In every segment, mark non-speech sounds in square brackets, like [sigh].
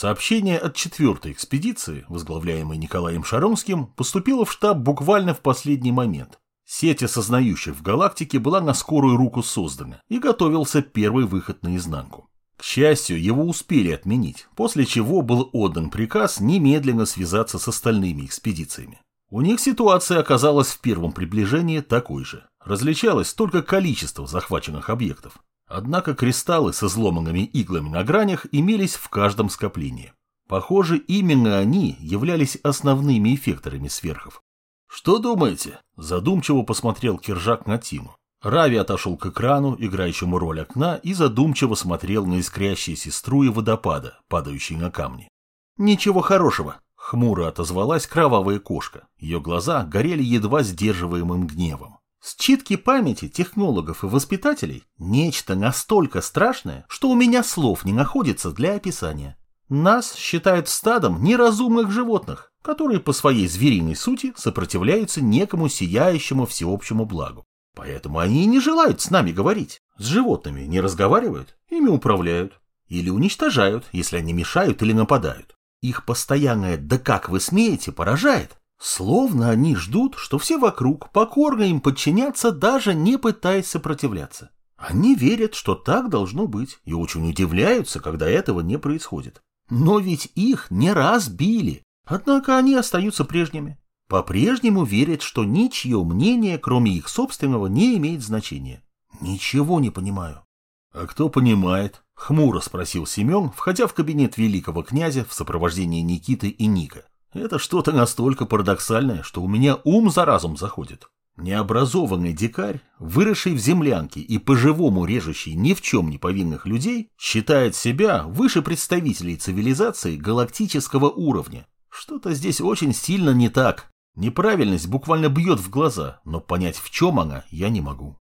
Сообщение от четвертой экспедиции, возглавляемой Николаем Шаронским, поступило в штаб буквально в последний момент. Сеть осознающих в галактике была на скорую руку создана, и готовился первый выход наизнанку. К счастью, его успели отменить, после чего был отдан приказ немедленно связаться с остальными экспедициями. У них ситуация оказалась в первом приближении такой же. Различалось только количество захваченных объектов. Однако кристаллы с изломанными иглами на гранях имелись в каждом скоплении. Похоже, именно они являлись основными эффекторами сверхов. «Что думаете?» – задумчиво посмотрел Киржак на Тиму. Рави отошел к экрану, играющему роль окна, и задумчиво смотрел на искрящиеся струи водопада, падающие на камни. «Ничего хорошего», – хмуро отозвалась кровавая кошка. Ее глаза горели едва сдерживаемым гневом. Считки памяти технологов и воспитателей – нечто настолько страшное, что у меня слов не находится для описания. Нас считают стадом неразумных животных, которые по своей звериной сути сопротивляются некому сияющему всеобщему благу. Поэтому они и не желают с нами говорить. С животными не разговаривают, ими управляют. Или уничтожают, если они мешают или нападают. Их постоянное «да как вы смеете» поражает. Словно они ждут, что все вокруг покорно им подчинятся, даже не пытаясь сопротивляться. Они верят, что так должно быть, и очень удивляются, когда этого не происходит. Но ведь их не раз били, однако они остаются прежними. По-прежнему верят, что ничье мнение, кроме их собственного, не имеет значения. Ничего не понимаю. — А кто понимает? — хмуро спросил Семен, входя в кабинет великого князя в сопровождении Никиты и Ника. Это что-то настолько парадоксальное, что у меня ум за разум заходит. Необразованный дикарь, выросший в землянке и по-живому режущий ни в чем не повинных людей, считает себя выше представителей цивилизации галактического уровня. Что-то здесь очень сильно не так. Неправильность буквально бьет в глаза, но понять, в чем она, я не могу.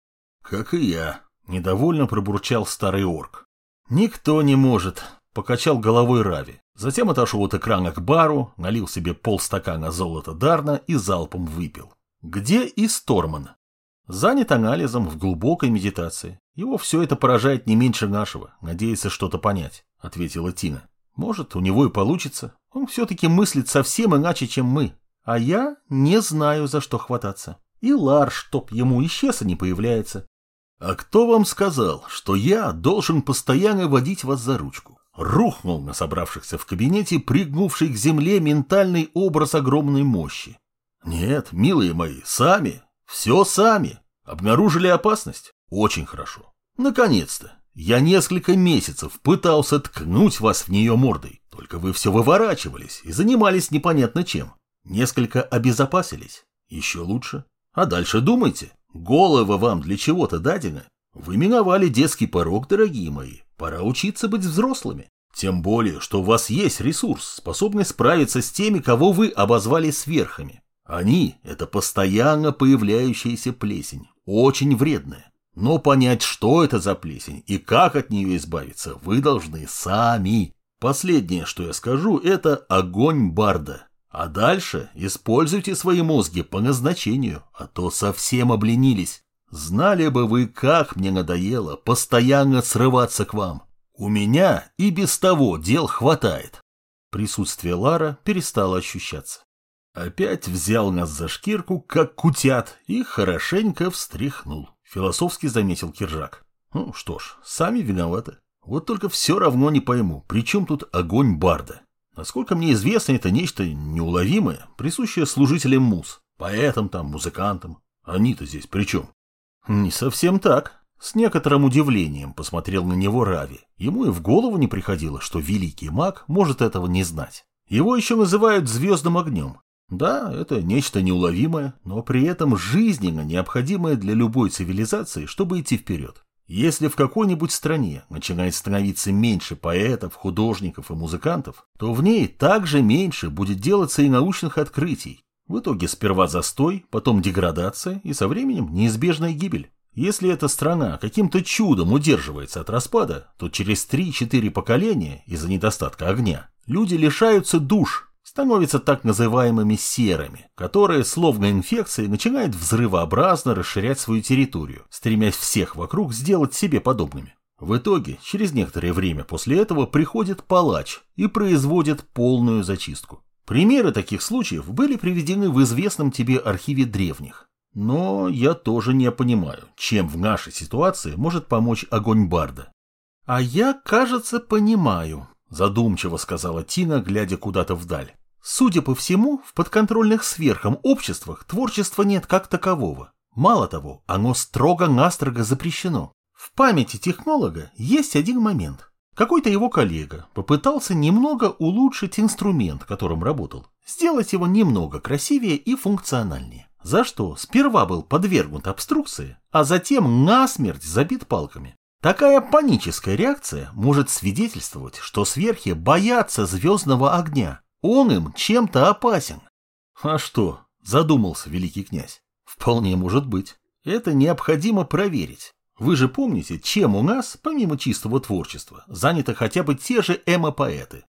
Как и я, недовольно пробурчал старый орк. Никто не может, покачал головой Рави. Затем отошел от экрана к бару, налил себе полстакана золота Дарна и залпом выпил. Где и Сторман? Занят анализом в глубокой медитации. Его все это поражает не меньше нашего, надеется что-то понять, ответила Тина. Может, у него и получится. Он все-таки мыслит совсем иначе, чем мы. А я не знаю, за что хвататься. И Лар, чтоб ему исчез, не появляется. А кто вам сказал, что я должен постоянно водить вас за ручку? Рухнул на собравшихся в кабинете, пригнувший к земле ментальный образ огромной мощи. Нет, милые мои, сами, все сами. Обнаружили опасность? Очень хорошо. Наконец-то. Я несколько месяцев пытался ткнуть вас в нее мордой, только вы все выворачивались и занимались непонятно чем. Несколько обезопасились. Еще лучше. А дальше думайте. Голова вам для чего-то дадена. Вы миновали детский порог, дорогие мои. Пора учиться быть взрослыми. Тем более, что у вас есть ресурс, способный справиться с теми, кого вы обозвали сверхами. Они – это постоянно появляющаяся плесень, очень вредная. Но понять, что это за плесень и как от нее избавиться, вы должны сами. Последнее, что я скажу, это огонь барда. А дальше используйте свои мозги по назначению, а то совсем обленились. Знали бы вы, как мне надоело постоянно срываться к вам. У меня и без того дел хватает. Присутствие Лара перестало ощущаться. Опять взял нас за шкирку, как кутят, и хорошенько встряхнул. Философски заметил Киржак. Ну что ж, сами виноваты. Вот только все равно не пойму, при чем тут огонь барда? Насколько мне известно, это нечто неуловимое, присущее служителям муз, поэтам там, музыкантам. Они-то здесь при чем? Не совсем так. С некоторым удивлением посмотрел на него Рави. Ему и в голову не приходило, что великий маг может этого не знать. Его еще называют звездным огнем. Да, это нечто неуловимое, но при этом жизненно необходимое для любой цивилизации, чтобы идти вперед. Если в какой-нибудь стране начинает становиться меньше поэтов, художников и музыкантов, то в ней также меньше будет делаться и научных открытий, в итоге сперва застой, потом деградация и со временем неизбежная гибель. Если эта страна каким-то чудом удерживается от распада, то через 3-4 поколения из-за недостатка огня люди лишаются душ, становятся так называемыми серыми, которые, словно инфекции, начинают взрывообразно расширять свою территорию, стремясь всех вокруг сделать себе подобными. В итоге, через некоторое время после этого приходит палач и производит полную зачистку. Примеры таких случаев были приведены в известном тебе архиве древних. Но я тоже не понимаю, чем в нашей ситуации может помочь огонь Барда. А я, кажется, понимаю, задумчиво сказала Тина, глядя куда-то вдаль. Судя по всему, в подконтрольных сверхам обществах творчества нет как такового. Мало того, оно строго-настрого запрещено. В памяти технолога есть один момент. Какой-то его коллега попытался немного улучшить инструмент, которым работал, сделать его немного красивее и функциональнее. За что сперва был подвергнут обструкции, а затем насмерть забит палками. Такая паническая реакция может свидетельствовать, что сверхи боятся звездного огня. Он им чем-то опасен. А что, задумался великий князь. Вполне может быть. Это необходимо проверить. Вы же помните, чем у нас, помимо чистого творчества, заняты хотя бы те же эмо-поэты?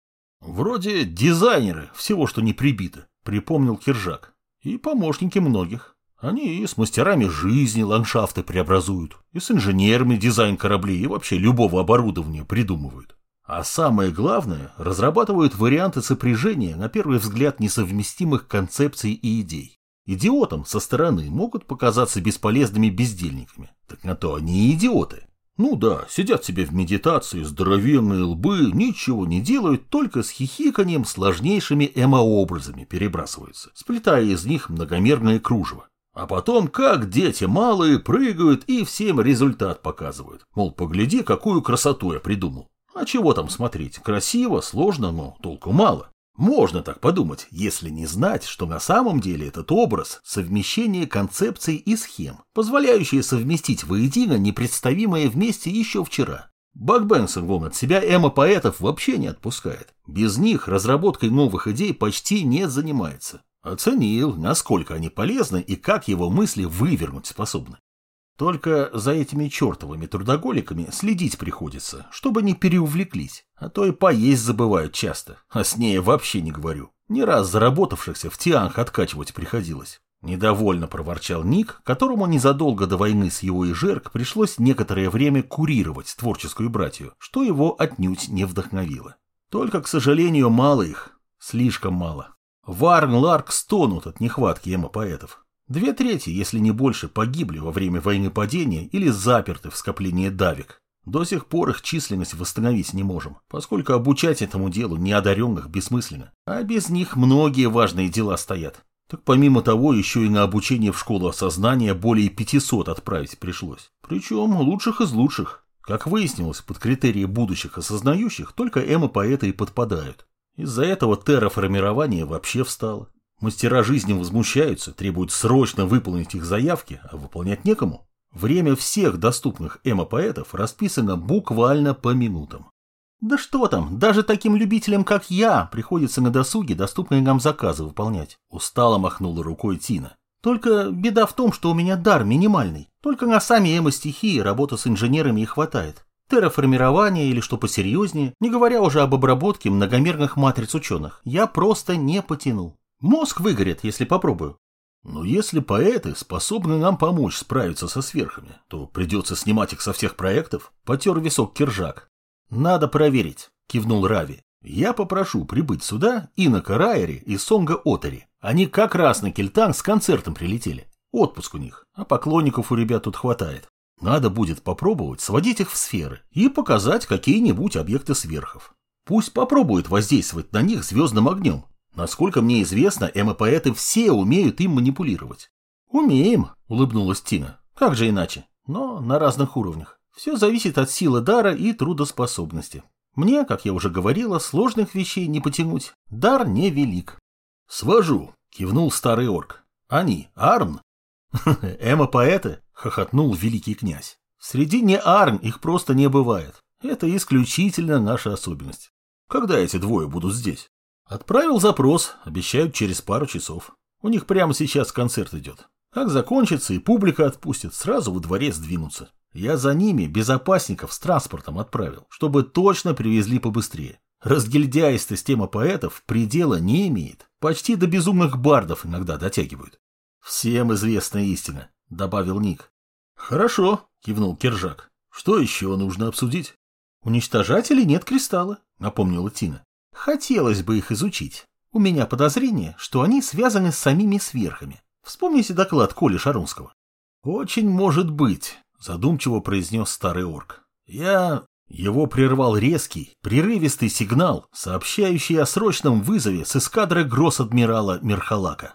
Вроде дизайнеры, всего, что не прибито, припомнил Киржак. И помощники многих. Они и с мастерами жизни ландшафты преобразуют, и с инженерами дизайн кораблей и вообще любого оборудования придумывают. А самое главное, разрабатывают варианты сопряжения на первый взгляд несовместимых концепций и идей. Идиотам со стороны могут показаться бесполезными бездельниками. Так на то они и идиоты. Ну да, сидят себе в медитации, здоровенные лбы, ничего не делают, только с хихиканием сложнейшими эмообразами перебрасываются, сплетая из них многомерное кружево. А потом, как дети малые, прыгают и всем результат показывают. Мол, погляди, какую красоту я придумал. А чего там смотреть? Красиво, сложно, но толку мало. Можно так подумать, если не знать, что на самом деле этот образ – совмещение концепций и схем, позволяющие совместить воедино непредставимое вместе еще вчера. Бак Бенсон вон от себя эмо-поэтов вообще не отпускает. Без них разработкой новых идей почти не занимается. Оценил, насколько они полезны и как его мысли вывернуть способны. Только за этими чертовыми трудоголиками следить приходится, чтобы не переувлеклись, а то и поесть забывают часто, а с ней вообще не говорю. Не раз заработавшихся в тианг откачивать приходилось. Недовольно проворчал Ник, которому незадолго до войны с его и Жерк пришлось некоторое время курировать творческую братью, что его отнюдь не вдохновило. Только, к сожалению, мало их. Слишком мало. Варн Ларк стонут от нехватки эмо-поэтов. Две трети, если не больше, погибли во время войны падения или заперты в скоплении давик. До сих пор их численность восстановить не можем, поскольку обучать этому делу неодаренных бессмысленно. А без них многие важные дела стоят. Так помимо того, еще и на обучение в школу осознания более 500 отправить пришлось. Причем лучших из лучших. Как выяснилось, под критерии будущих осознающих только эмо-поэты и подпадают. Из-за этого терраформирование вообще встало. Мастера жизни возмущаются, требуют срочно выполнить их заявки, а выполнять некому. Время всех доступных эмо-поэтов расписано буквально по минутам. Да что там, даже таким любителям, как я, приходится на досуге доступные нам заказы выполнять. Устало махнула рукой Тина. Только беда в том, что у меня дар минимальный. Только на сами эмо-стихии работа с инженерами и хватает. Терраформирование или что посерьезнее, не говоря уже об обработке многомерных матриц ученых, я просто не потяну. Мозг выгорит, если попробую. Но если поэты способны нам помочь справиться со сверхами, то придется снимать их со всех проектов, потер висок Киржак. Надо проверить, кивнул Рави. Я попрошу прибыть сюда и на Караере, и Сонга Отери. Они как раз на Кельтан с концертом прилетели. Отпуск у них, а поклонников у ребят тут хватает. Надо будет попробовать сводить их в сферы и показать какие-нибудь объекты сверхов. Пусть попробуют воздействовать на них звездным огнем, Насколько мне известно, эмо-поэты все умеют им манипулировать. Умеем, улыбнулась Тина. Как же иначе? Но на разных уровнях. Все зависит от силы дара и трудоспособности. Мне, как я уже говорила, сложных вещей не потянуть. Дар невелик. Свожу, кивнул старый орк. Они, Арн? [laughs] Эмо-поэты? Хохотнул великий князь. Среди не Арн их просто не бывает. Это исключительно наша особенность. Когда эти двое будут здесь? Отправил запрос, обещают через пару часов. У них прямо сейчас концерт идет. Как закончится и публика отпустит, сразу во дворец двинутся. Я за ними безопасников с транспортом отправил, чтобы точно привезли побыстрее. Разгильдяйство система поэтов предела не имеет. Почти до безумных бардов иногда дотягивают. Всем известна истина, добавил Ник. Хорошо, кивнул Кержак. Что еще нужно обсудить? Уничтожать или нет кристалла, напомнила Тина. Хотелось бы их изучить. У меня подозрение, что они связаны с самими сверхами. Вспомните доклад Коли Шарунского. Очень может быть, задумчиво произнес старый орк. Я... Его прервал резкий, прерывистый сигнал, сообщающий о срочном вызове с эскадры гросс-адмирала Мерхалака.